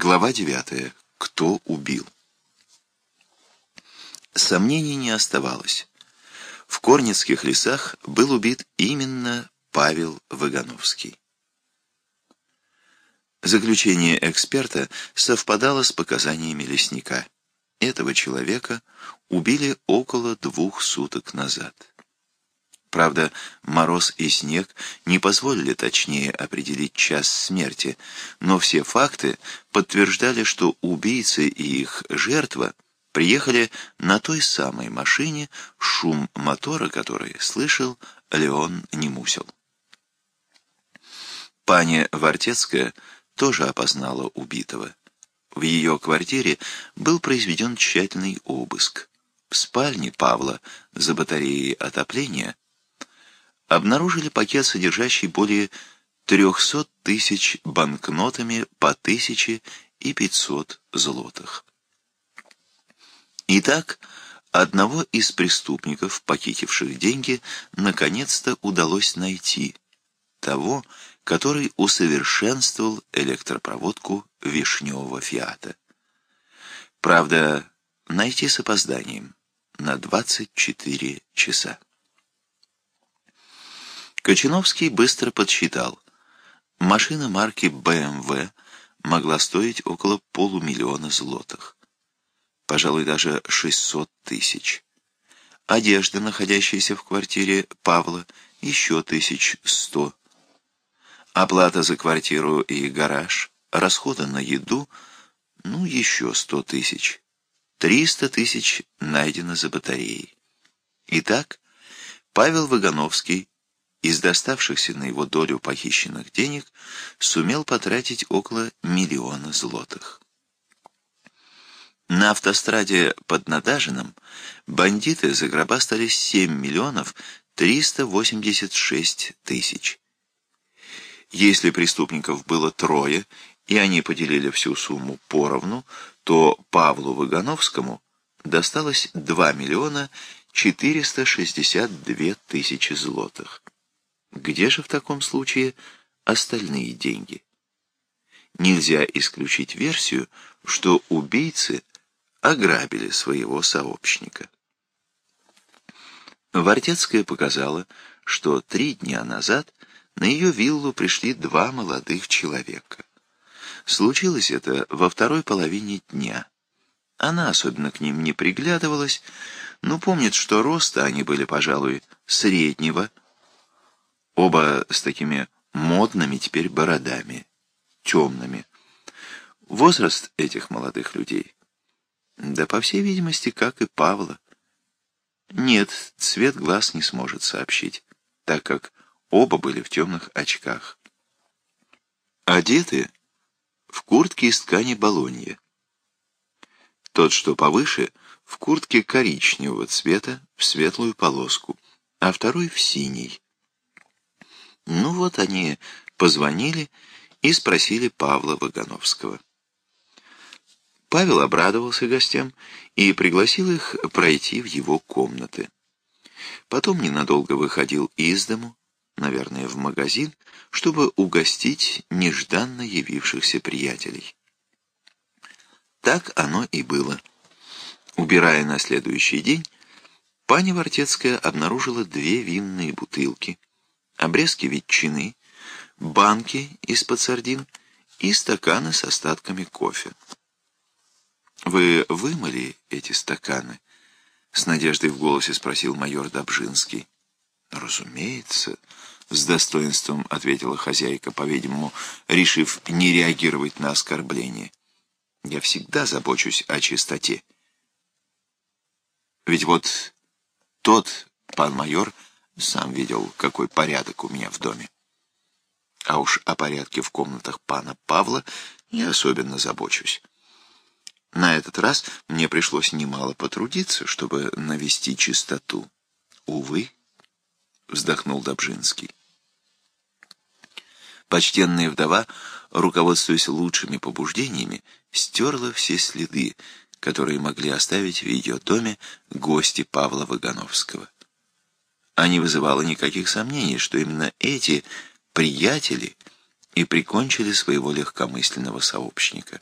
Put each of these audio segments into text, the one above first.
Глава 9. Кто убил? Сомнений не оставалось. В Корницких лесах был убит именно Павел Вагановский. Заключение эксперта совпадало с показаниями лесника. Этого человека убили около двух суток назад. Правда, мороз и снег не позволили точнее определить час смерти, но все факты подтверждали, что убийцы и их жертва приехали на той самой машине, шум мотора которой слышал Леон Немусел. Паня Вартецкая тоже опознала убитого. В ее квартире был произведен тщательный обыск. В спальне Павла за батареей отопления обнаружили пакет, содержащий более 300 тысяч банкнотами по тысяче и 500 злотых. Итак, одного из преступников, похитивших деньги, наконец-то удалось найти. Того, который усовершенствовал электропроводку вишневого фиата. Правда, найти с опозданием на 24 часа. Кочиновский быстро подсчитал. Машина марки BMW могла стоить около полумиллиона злотых. Пожалуй, даже 600 тысяч. Одежда, находящаяся в квартире Павла, еще тысяч сто. Оплата за квартиру и гараж, расходы на еду, ну, еще сто тысяч. Триста тысяч найдено за батареей. Итак, Павел Вагановский из доставшихся на его долю похищенных денег сумел потратить около миллиона злотых. На автостраде под Надажином бандиты загробастали 7 миллионов 386 тысяч. Если преступников было трое, и они поделили всю сумму поровну, то Павлу Вагановскому досталось 2 миллиона 462 тысячи злотых. Где же в таком случае остальные деньги? Нельзя исключить версию, что убийцы ограбили своего сообщника. Вартецкая показала, что три дня назад на ее виллу пришли два молодых человека. Случилось это во второй половине дня. Она особенно к ним не приглядывалась, но помнит, что роста они были, пожалуй, среднего, Оба с такими модными теперь бородами, темными. Возраст этих молодых людей, да по всей видимости, как и Павла. Нет, цвет глаз не сможет сообщить, так как оба были в темных очках. Одеты в куртке из ткани балонья. Тот, что повыше, в куртке коричневого цвета в светлую полоску, а второй в синий. Ну вот они позвонили и спросили Павла Вагановского. Павел обрадовался гостям и пригласил их пройти в его комнаты. Потом ненадолго выходил из дому, наверное, в магазин, чтобы угостить нежданно явившихся приятелей. Так оно и было. Убирая на следующий день, пани Вартецкая обнаружила две винные бутылки, обрезки ветчины, банки из-под сардин и стаканы с остатками кофе. «Вы вымыли эти стаканы?» — с надеждой в голосе спросил майор Добжинский. «Разумеется», — с достоинством ответила хозяйка, по-видимому, решив не реагировать на оскорбление. «Я всегда забочусь о чистоте. Ведь вот тот пан майор — сам видел, какой порядок у меня в доме. А уж о порядке в комнатах пана Павла не особенно забочусь. На этот раз мне пришлось немало потрудиться, чтобы навести чистоту. Увы, вздохнул Добжинский. Почтенная вдова, руководствуясь лучшими побуждениями, стерла все следы, которые могли оставить в ее доме гости Павла Вагановского а не вызывало никаких сомнений, что именно эти приятели и прикончили своего легкомысленного сообщника.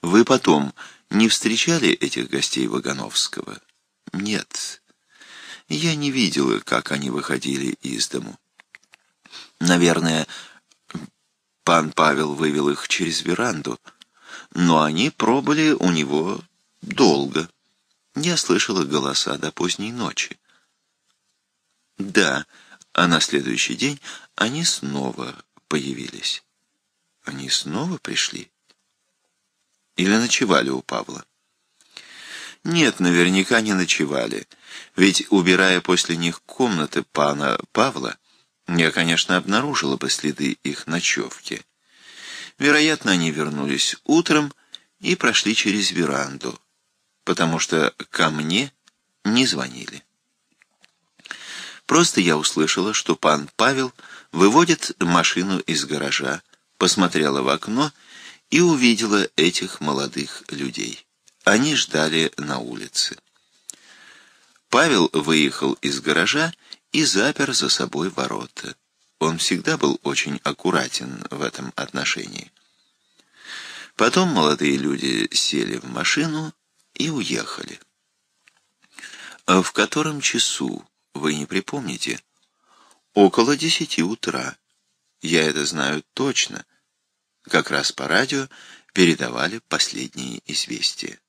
Вы потом не встречали этих гостей Вагановского? Нет. Я не видела, как они выходили из дому. Наверное, пан Павел вывел их через веранду, но они пробыли у него долго. Я слышала голоса до поздней ночи. Да, а на следующий день они снова появились. Они снова пришли? Или ночевали у Павла? Нет, наверняка не ночевали. Ведь, убирая после них комнаты пана Павла, я, конечно, обнаружила бы следы их ночевки. Вероятно, они вернулись утром и прошли через веранду, потому что ко мне не звонили. Просто я услышала, что пан Павел выводит машину из гаража, посмотрела в окно и увидела этих молодых людей. Они ждали на улице. Павел выехал из гаража и запер за собой ворота. Он всегда был очень аккуратен в этом отношении. Потом молодые люди сели в машину и уехали. А в котором часу, вы не припомните? Около десяти утра. Я это знаю точно. Как раз по радио передавали последние известия.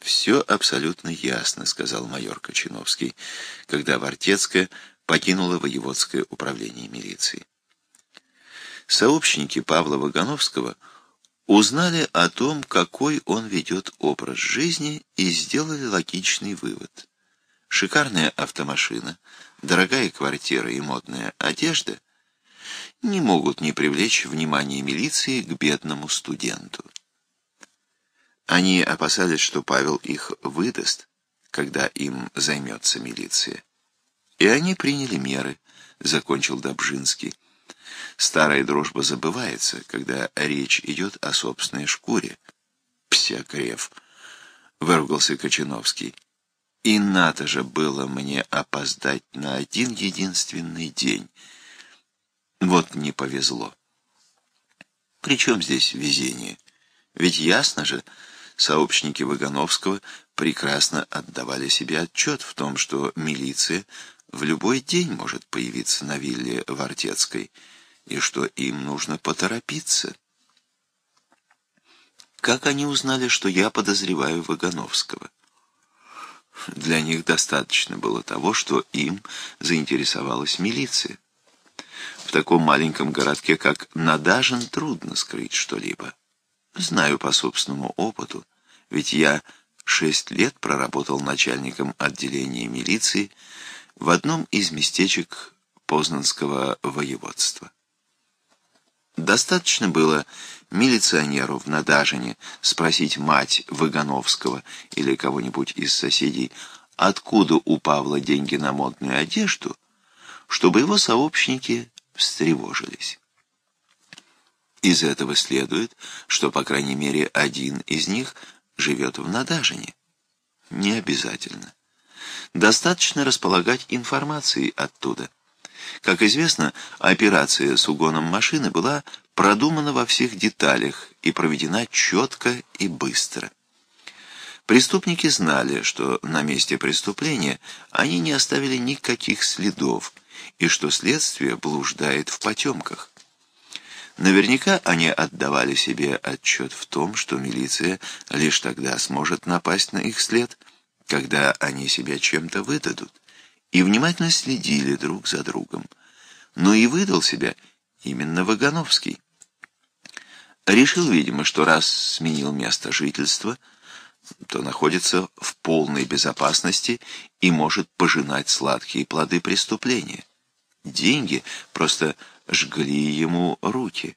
«Все абсолютно ясно», — сказал майор Кочиновский, когда Вартецкая покинула воеводское управление милиции. Сообщники Павла Вагановского узнали о том, какой он ведет образ жизни, и сделали логичный вывод. Шикарная автомашина, дорогая квартира и модная одежда не могут не привлечь внимание милиции к бедному студенту. Они опасались, что Павел их выдаст, когда им займется милиция. И они приняли меры, закончил Добжинский. Старая дружба забывается, когда речь идет о собственной шкуре. Псякрев, выругался Кочиновский. И надо же было мне опоздать на один единственный день. Вот не повезло. Причем здесь везение? Ведь ясно же, сообщники Вагановского прекрасно отдавали себе отчет в том, что милиция в любой день может появиться на вилле Вартецкой, и что им нужно поторопиться. Как они узнали, что я подозреваю Вагановского? Для них достаточно было того, что им заинтересовалась милиция. В таком маленьком городке, как Надажин, трудно скрыть что-либо. Знаю по собственному опыту, ведь я шесть лет проработал начальником отделения милиции в одном из местечек Познанского воеводства. Достаточно было милиционеру в Надажине спросить мать Выгановского или кого-нибудь из соседей, откуда у Павла деньги на модную одежду, чтобы его сообщники встревожились. Из этого следует, что, по крайней мере, один из них живет в Надажине. Не обязательно. Достаточно располагать информацией оттуда. Как известно, операция с угоном машины была продумана во всех деталях и проведена четко и быстро. Преступники знали, что на месте преступления они не оставили никаких следов, и что следствие блуждает в потемках. Наверняка они отдавали себе отчет в том, что милиция лишь тогда сможет напасть на их след, когда они себя чем-то выдадут, и внимательно следили друг за другом. Но и выдал себя именно Вагановский. Решил, видимо, что раз сменил место жительства, то находится в полной безопасности и может пожинать сладкие плоды преступления. Деньги просто жгли ему руки.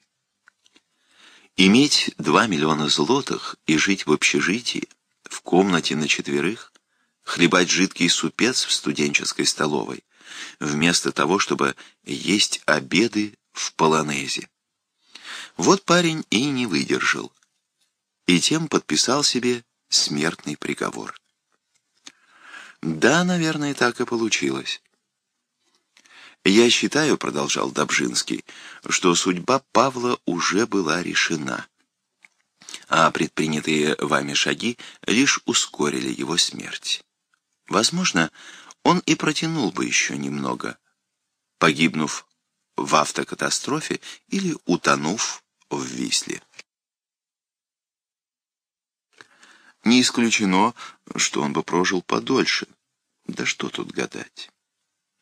Иметь два миллиона злотых и жить в общежитии, в комнате на четверых, хлебать жидкий супец в студенческой столовой, вместо того, чтобы есть обеды в полонезе. Вот парень и не выдержал, и тем подписал себе смертный приговор. Да, наверное, так и получилось. «Я считаю, — продолжал Добжинский, — что судьба Павла уже была решена. а предпринятые вами шаги лишь ускорили его смерть. Возможно, он и протянул бы еще немного, погибнув в автокатастрофе или утонув в Висле. Не исключено, что он бы прожил подольше. Да что тут гадать.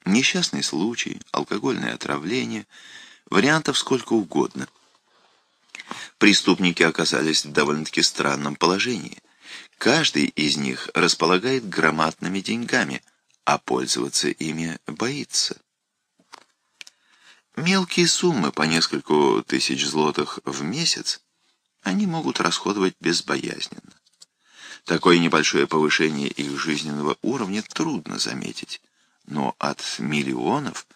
Несчастный случай, алкогольное отравление, вариантов сколько угодно. Преступники оказались в довольно-таки странном положении. Каждый из них располагает громадными деньгами, а пользоваться ими боится. Мелкие суммы по нескольку тысяч злотых в месяц они могут расходовать безбоязненно. Такое небольшое повышение их жизненного уровня трудно заметить, но от миллионов,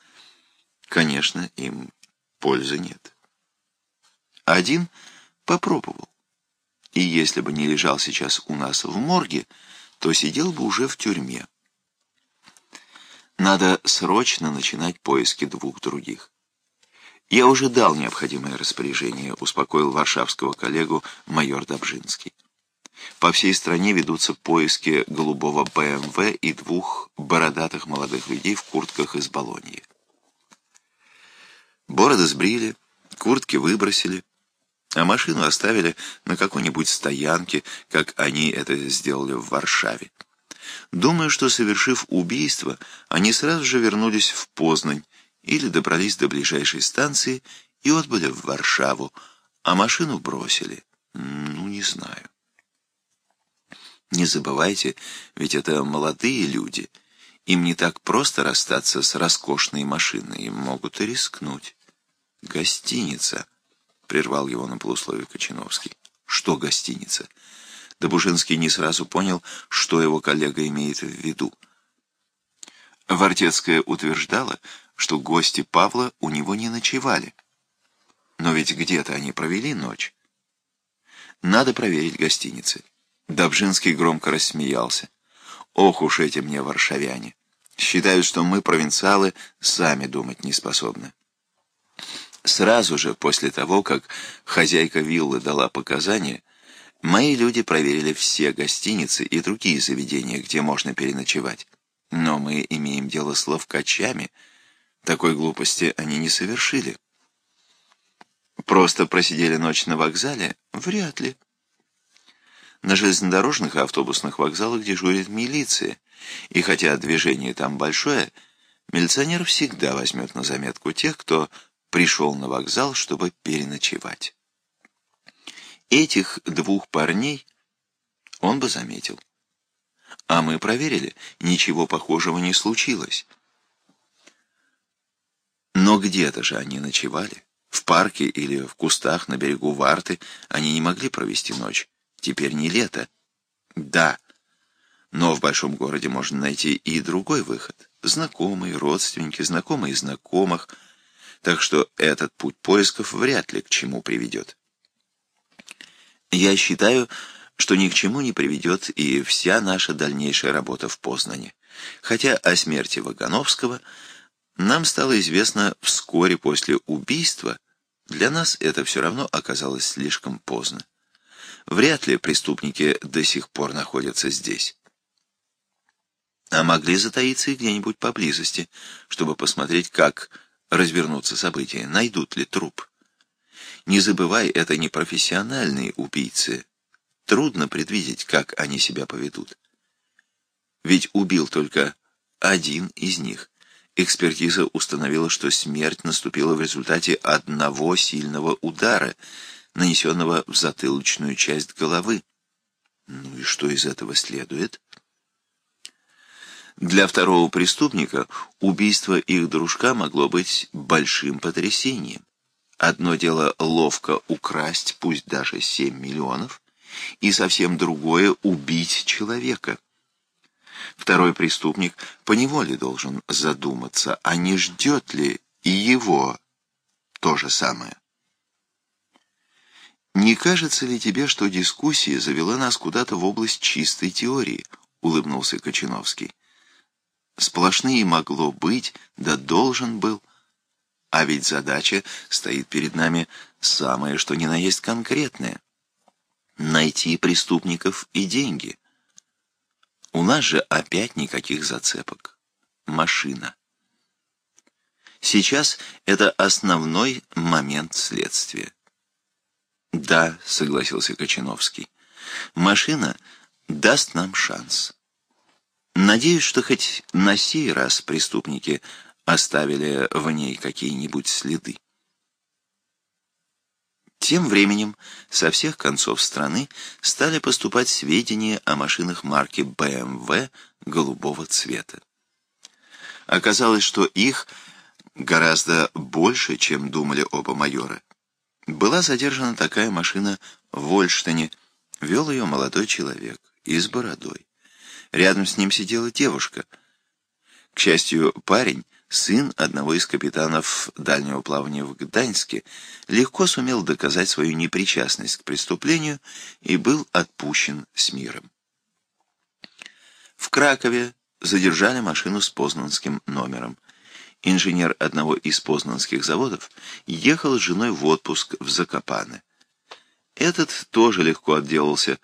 конечно, им пользы нет. Один попробовал, и если бы не лежал сейчас у нас в морге, то сидел бы уже в тюрьме. Надо срочно начинать поиски двух других. Я уже дал необходимое распоряжение, успокоил варшавского коллегу майор Добжинский. По всей стране ведутся поиски голубого БМВ и двух бородатых молодых людей в куртках из Болоньи. Бороды сбрили, куртки выбросили, а машину оставили на какой-нибудь стоянке, как они это сделали в Варшаве. Думаю, что, совершив убийство, они сразу же вернулись в Познань или добрались до ближайшей станции и отбыли в Варшаву, а машину бросили. Ну, не знаю. Не забывайте, ведь это молодые люди. Им не так просто расстаться с роскошной машиной, им могут и рискнуть. Гостиница, прервал его на полусловие Кочиновский. Что гостиница? Добужинский не сразу понял, что его коллега имеет в виду. Вартецкая утверждала, что гости Павла у него не ночевали. Но ведь где-то они провели ночь. Надо проверить гостиницы. Добжинский громко рассмеялся. «Ох уж эти мне варшавяне! Считают, что мы, провинциалы, сами думать не способны». Сразу же после того, как хозяйка виллы дала показания, мои люди проверили все гостиницы и другие заведения, где можно переночевать. Но мы имеем дело с ловкачами. Такой глупости они не совершили. Просто просидели ночь на вокзале? Вряд ли. На железнодорожных и автобусных вокзалах дежурит милиция, и хотя движение там большое, милиционер всегда возьмет на заметку тех, кто пришел на вокзал, чтобы переночевать. Этих двух парней он бы заметил. А мы проверили, ничего похожего не случилось. Но где-то же они ночевали. В парке или в кустах на берегу Варты они не могли провести ночь. Теперь не лето. Да. Но в большом городе можно найти и другой выход. Знакомые, родственники, знакомые знакомых. Так что этот путь поисков вряд ли к чему приведет. Я считаю, что ни к чему не приведет и вся наша дальнейшая работа в Познане. Хотя о смерти Вагановского нам стало известно вскоре после убийства, для нас это все равно оказалось слишком поздно. Вряд ли преступники до сих пор находятся здесь. А могли затаиться и где-нибудь поблизости, чтобы посмотреть, как развернутся события, найдут ли труп. Не забывай, это не профессиональные убийцы. Трудно предвидеть, как они себя поведут. Ведь убил только один из них. Экспертиза установила, что смерть наступила в результате одного сильного удара — нанесенного в затылочную часть головы. Ну и что из этого следует? Для второго преступника убийство их дружка могло быть большим потрясением. Одно дело ловко украсть, пусть даже 7 миллионов, и совсем другое — убить человека. Второй преступник поневоле должен задуматься, а не ждет ли и его то же самое. «Не кажется ли тебе, что дискуссия завела нас куда-то в область чистой теории?» — улыбнулся Кочиновский. «Сплошные могло быть, да должен был. А ведь задача стоит перед нами самое, что ни на есть конкретное. найти преступников и деньги. У нас же опять никаких зацепок. Машина. Сейчас это основной момент следствия. «Да», — согласился Кочиновский, — «машина даст нам шанс. Надеюсь, что хоть на сей раз преступники оставили в ней какие-нибудь следы». Тем временем со всех концов страны стали поступать сведения о машинах марки BMW голубого цвета. Оказалось, что их гораздо больше, чем думали оба майора. Была задержана такая машина в Вольштине, вел ее молодой человек и с бородой. Рядом с ним сидела девушка. К счастью, парень, сын одного из капитанов дальнего плавания в Гданьске, легко сумел доказать свою непричастность к преступлению и был отпущен с миром. В Кракове задержали машину с познанским номером. Инженер одного из познанских заводов ехал с женой в отпуск в Закопане. Этот тоже легко отделался.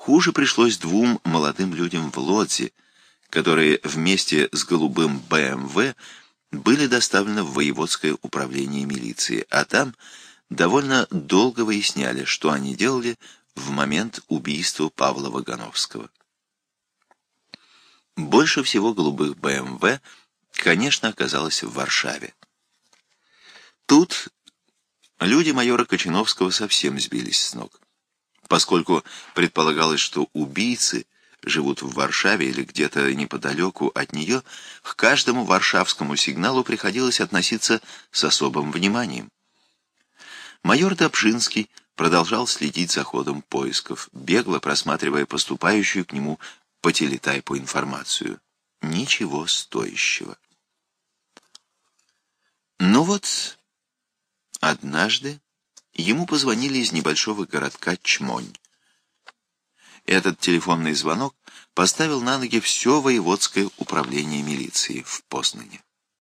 Хуже пришлось двум молодым людям в Лодзе, которые вместе с голубым БМВ были доставлены в воеводское управление милиции, а там довольно долго выясняли, что они делали в момент убийства Павла Вагановского. Больше всего голубых БМВ, конечно, оказалось в Варшаве. Тут люди майора Кочиновского совсем сбились с ног, поскольку предполагалось, что убийцы живут в Варшаве или где-то неподалеку от нее, к каждому варшавскому сигналу приходилось относиться с особым вниманием. Майор Добжинский продолжал следить за ходом поисков, бегло просматривая поступающую к нему по телетайпу информацию. Ничего стоящего. Ну вот, однажды ему позвонили из небольшого городка Чмонь. Этот телефонный звонок поставил на ноги все воеводское управление милиции в Познане.